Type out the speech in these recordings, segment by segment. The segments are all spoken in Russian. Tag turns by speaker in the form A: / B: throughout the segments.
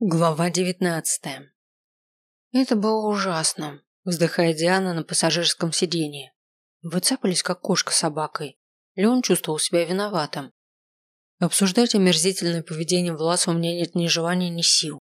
A: Глава девятнадцатая. Это было ужасно, вздыхает Диана на пассажирском сиденье. Выцапались, как кошка с собакой. Леон чувствовал себя виноватым. Обсуждать омерзительное поведение Власа у меня нет ни желания, ни сил.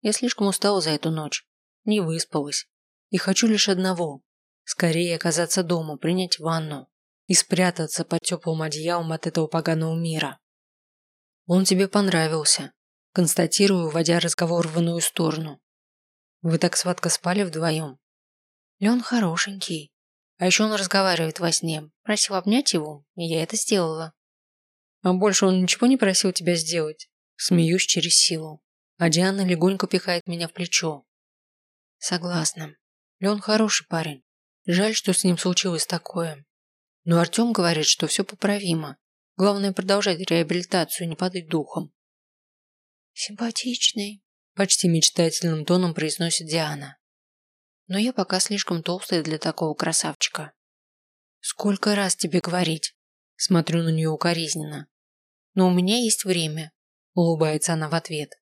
A: Я слишком устала за эту ночь, не выспалась. И хочу лишь одного – скорее оказаться дома, принять ванну и спрятаться под теплым одеялом от этого поганого мира. Он тебе понравился, Констатирую, уводя разговор в иную сторону. Вы так сладко спали вдвоем? Лен хорошенький. А еще он разговаривает во сне. Просил обнять его, и я это сделала. А больше он ничего не просил тебя сделать? Смеюсь через силу. А Диана легонько пихает меня в плечо. Согласна. Лен хороший парень. Жаль, что с ним случилось такое. Но Артем говорит, что все поправимо. Главное продолжать реабилитацию, не падать духом. «Симпатичный», – почти мечтательным тоном произносит Диана. «Но я пока слишком толстая для такого красавчика». «Сколько раз тебе говорить?» Смотрю на нее укоризненно. «Но у меня есть время», – улыбается она в ответ.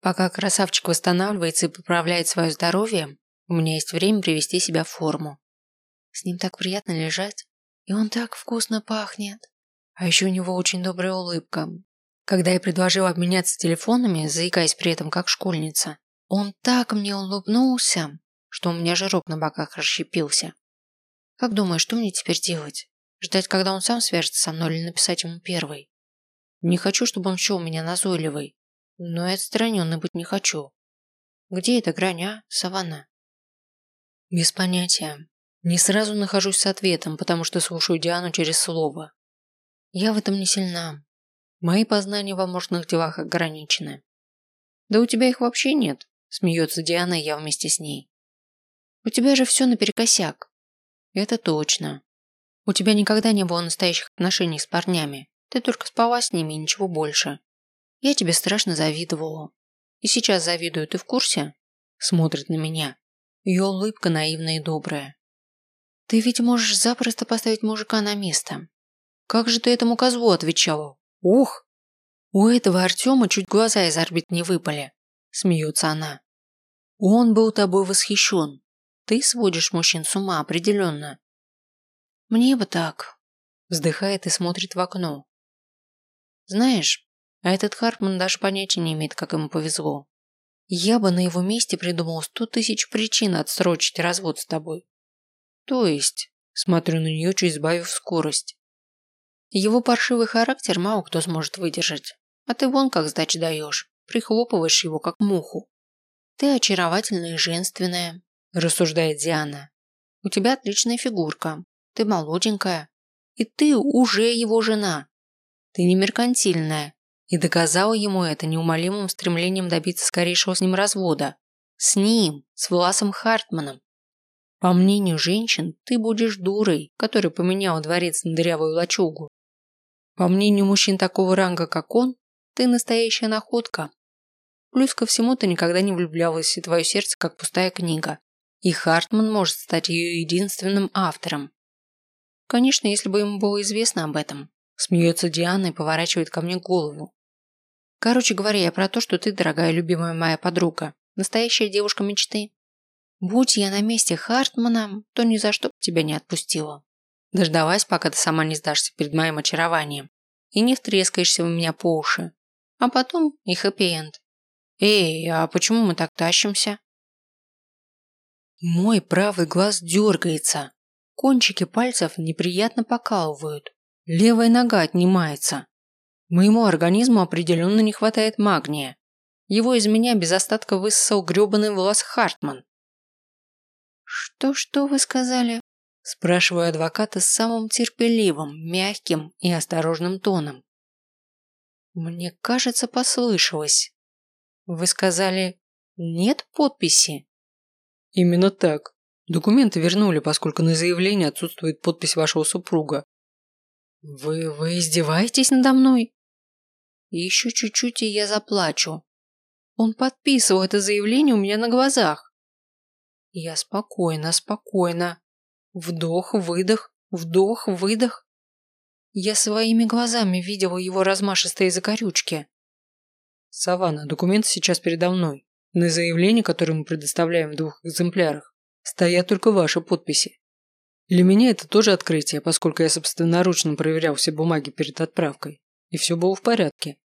A: «Пока красавчик восстанавливается и поправляет свое здоровье, у меня есть время привести себя в форму. С ним так приятно лежать, и он так вкусно пахнет. А еще у него очень добрая улыбка, когда я предложила обменяться телефонами, заикаясь при этом как школьница, он так мне улыбнулся, что у меня жирок на боках расщепился. Как думаешь, что мне теперь делать? Ждать, когда он сам свяжется со мной или написать ему первый? Не хочу, чтобы он счел меня назойливой, но и отстраненной быть не хочу. Где эта грань, а, Саванна? Без понятия. Не сразу нахожусь с ответом, потому что слушаю Диану через слово. Я в этом не сильна, Мои познания в амурных делах ограничены. Да у тебя их вообще нет, смеется Диана, и я вместе с ней. У тебя же все наперекосяк. Это точно. У тебя никогда не было настоящих отношений с парнями. Ты только спала с ними и ничего больше. Я тебе страшно завидовала. И сейчас завидую, ты в курсе? Смотрит на меня. Ее улыбка наивная и добрая. Ты ведь можешь запросто поставить мужика на место. Как же ты этому козлу отвечала? Ух! У этого Артема чуть глаза из орбит не выпали. Смеется она. Он был тобой восхищен. Ты сводишь мужчин с ума определенно. Мне бы так. Вздыхает и смотрит в окно. Знаешь, а этот Хартман даже понятия не имеет, как ему повезло. Я бы на его месте придумал сто тысяч причин отсрочить развод с тобой. То есть, смотрю на нее, чуть сбавив скорость. Его паршивый характер мало кто сможет выдержать. А ты вон как сдачи даешь. Прихлопываешь его, как муху. Ты очаровательная и женственная, рассуждает Диана. У тебя отличная фигурка. Ты молоденькая. И ты уже его жена. Ты не меркантильная. И доказала ему это неумолимым стремлением добиться скорейшего с ним развода. С ним, с Власом Хартманом. По мнению женщин, ты будешь дурой, которая поменяла дворец на дырявую лачугу. По мнению мужчин такого ранга, как он, ты настоящая находка. Плюс ко всему ты никогда не влюблялась, и твое сердце как пустая книга. И Хартман может стать ее единственным автором. Конечно, если бы ему было известно об этом. Смеется Диана и поворачивает ко мне голову. Короче говоря, я про то, что ты, дорогая любимая моя подруга, настоящая девушка мечты. Будь я на месте Хартмана, то ни за что тебя не отпустила. Дождалась, пока ты сама не сдашься перед моим очарованием и не втрескаешься в меня по уши. А потом и хэппи-энд. Эй, а почему мы так тащимся? Мой правый глаз дергается. Кончики пальцев неприятно покалывают. Левая нога отнимается. Моему организму определенно не хватает магния. Его из меня без остатка высосал гребаный волос Хартман. «Что-что вы сказали?» Спрашиваю адвоката с самым терпеливым, мягким и осторожным тоном. Мне кажется, послышалось. Вы сказали, нет подписи? Именно так. Документы вернули, поскольку на заявлении отсутствует подпись вашего супруга. Вы, вы издеваетесь надо мной? Еще чуть-чуть, и я заплачу. Он подписывал это заявление у меня на глазах. Я спокойно, спокойно. Вдох, выдох, вдох, выдох. Я своими глазами видела его размашистые закорючки.
B: Саванна, документы сейчас передо мной. На заявлении, которое мы предоставляем в двух экземплярах, стоят только ваши подписи. Для меня это тоже открытие, поскольку я собственноручно проверял все бумаги перед отправкой, и все было в порядке.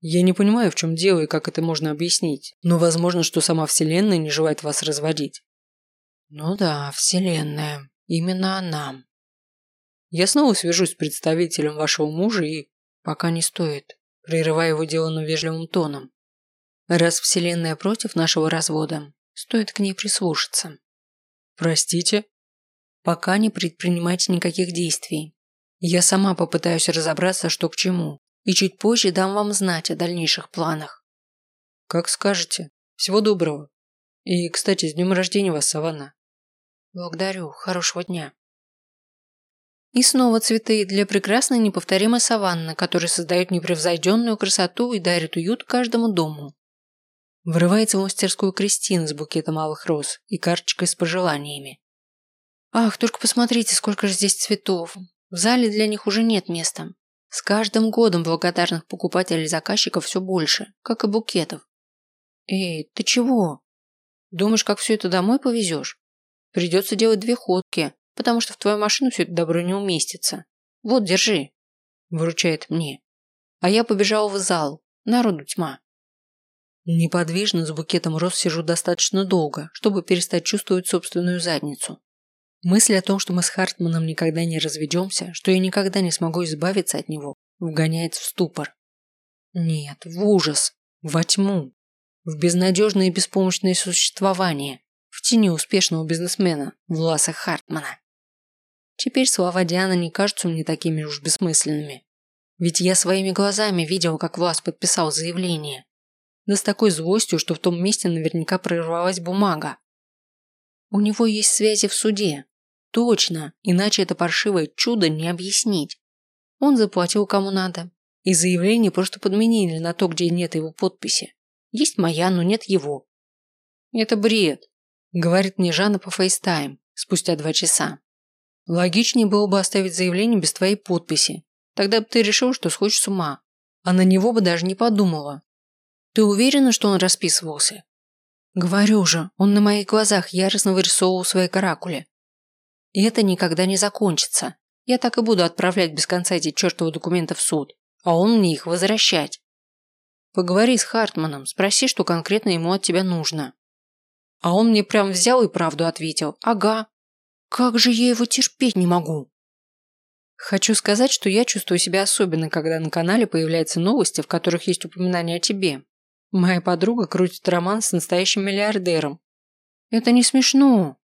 B: Я не понимаю, в чем дело и как это можно объяснить, но возможно, что сама Вселенная не желает вас разводить.
A: Ну да, Вселенная. Именно она.
B: Я снова свяжусь с представителем вашего мужа и...
A: Пока не стоит, прерывая его деланным вежливым тоном. Раз Вселенная против нашего развода, стоит к ней прислушаться.
B: Простите?
A: Пока не предпринимайте никаких действий. Я сама попытаюсь разобраться, что к чему, и чуть позже дам вам знать о дальнейших планах.
B: Как скажете. Всего доброго. И, кстати, с днем рождения вас, Саванна.
A: Благодарю. Хорошего дня. И снова цветы для прекрасной неповторимой саванны, которые создают непревзойденную красоту и дарят уют каждому дому. Врывается в мастерскую Кристина с букетом алых роз и карточкой с пожеланиями. Ах, только посмотрите, сколько же здесь цветов. В зале для них уже нет места. С каждым годом благодарных покупателей и заказчиков все больше, как и букетов. Эй, ты чего? Думаешь, как все это домой повезешь? Придется делать две ходки, потому что в твою машину все это добро не уместится. Вот, держи. Выручает мне. А я побежал в зал. Народу тьма. Неподвижно с букетом роз сижу достаточно долго, чтобы перестать чувствовать собственную задницу. Мысль о том, что мы с Хартманом никогда не разведемся, что я никогда не смогу избавиться от него, вгоняет в ступор. Нет, в ужас, во тьму, в безнадежное и беспомощное существование, в тени успешного бизнесмена Власа Хартмана. Теперь слова Дианы не кажутся мне такими уж бессмысленными. Ведь я своими глазами видел, как Влас подписал заявление. Да с такой злостью, что в том месте наверняка прорвалась бумага. У него есть связи в суде. Точно, иначе это паршивое чудо не объяснить. Он заплатил кому надо. И заявление просто подменили на то, где нет его подписи. Есть моя, но нет его. Это бред, говорит мне Жанна по FaceTime спустя два часа. Логичнее было бы оставить заявление без твоей подписи. Тогда бы ты решил, что сходишь с ума. А на него бы даже не подумала. Ты уверена, что он расписывался? Говорю же, он на моих глазах яростно вырисовывал свои каракули. И это никогда не закончится. Я так и буду отправлять без конца эти чертовы документы в суд, а он мне их возвращать. Поговори с Хартманом, спроси, что конкретно ему от тебя нужно. А он мне прям взял и правду ответил. Ага, как же я его терпеть не могу. Хочу сказать, что я чувствую себя особенно, когда на канале появляются новости, в которых есть упоминание о тебе. Моя подруга крутит роман с настоящим миллиардером. Это не смешно.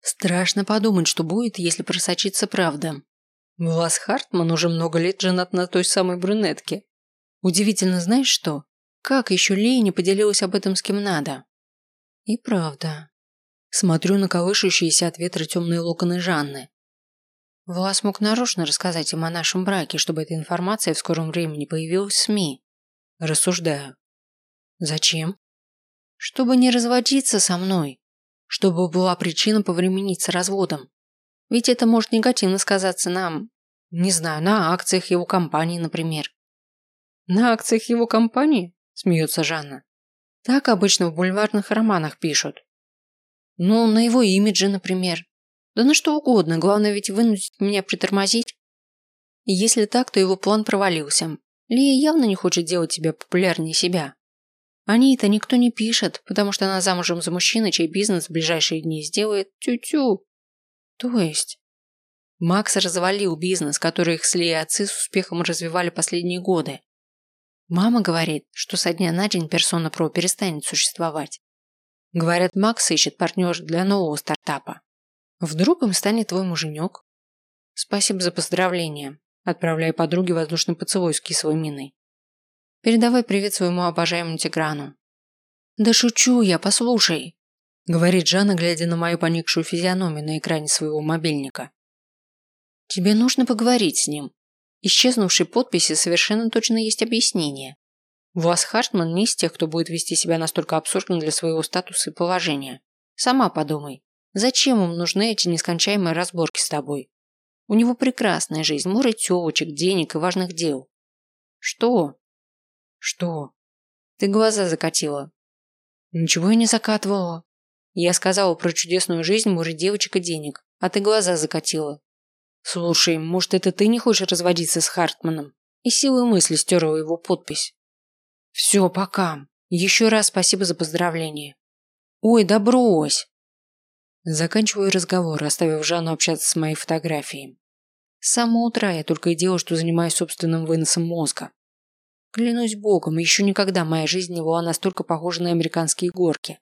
A: Страшно подумать, что будет, если просочится правда. Влас Хартман уже много лет женат на той самой брюнетке. Удивительно, знаешь что? Как еще Лея не поделилась об этом с кем надо? И правда. Смотрю на колышущиеся от ветра темные локоны Жанны. Влас мог нарочно рассказать им о нашем браке, чтобы эта информация в скором времени появилась в СМИ. Рассуждаю. Зачем? Чтобы не разводиться со мной. Чтобы была причина повременить с разводом. Ведь это может негативно сказаться нам, не знаю, на акциях его компании, например. На акциях его компании? Смеется Жанна. Так обычно в бульварных романах пишут. Ну, на его имидже, например. Да на что угодно, главное ведь вынудить меня притормозить. Если так, то его план провалился. Лия явно не хочет делать тебя популярнее себя. О ней-то никто не пишет, потому что она замужем за мужчиной, чей бизнес в ближайшие дни сделает тю-тю. То есть... Макс развалил бизнес, который их с Лией отцы с успехом развивали последние годы. Мама говорит, что со дня на день персона Про перестанет существовать. Говорят, Макс ищет партнера для нового стартапа. Вдруг им станет твой муженек? Спасибо за поздравление. Отправляю подруге воздушный поцелуй с кислой миной. Передавай привет своему обожаемому Тиграну. Да шучу я, послушай, говорит Жанна, глядя на мою поникшую физиономию на экране своего мобильника. Тебе нужно поговорить с ним. Исчезнувшей подписи совершенно точно есть объяснение. Вас Хартман не из тех, кто будет вести себя настолько абсурдно для своего статуса и положения. Сама подумай, зачем им нужны эти нескончаемые разборки с тобой? У него прекрасная жизнь, море тёлочек, денег и важных дел. Что? Что? Ты глаза закатила. Ничего я не закатывала. Я сказала про чудесную жизнь море девочек и денег, а ты глаза закатила. Слушай, может, это ты не хочешь разводиться с Хартманом? И силой мысли стерла его подпись. Все, пока. Еще раз спасибо за поздравление. Ой, да брось. Заканчиваю разговор, оставив Жанну общаться с моей фотографией. С самого утра я только и делаю, что занимаюсь собственным выносом мозга. Клянусь богом, еще никогда моя жизнь не была настолько похожа на американские горки.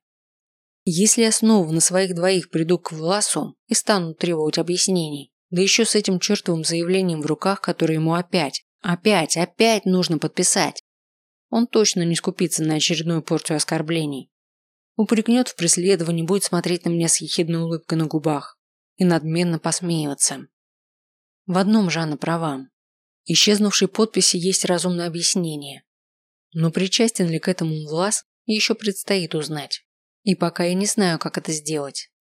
A: Если я снова на своих двоих приду к Власу и стану требовать объяснений, да еще с этим чертовым заявлением в руках, которое ему опять, опять, опять нужно подписать, он точно не скупится на очередную порцию оскорблений. Упрекнет в преследовании, будет смотреть на меня с ехидной улыбкой на губах и надменно посмеиваться. В одном Жанна права. Исчезнувшей подписи есть разумное объяснение. Но причастен ли к этому Влас, еще предстоит узнать. И пока я не знаю, как это сделать.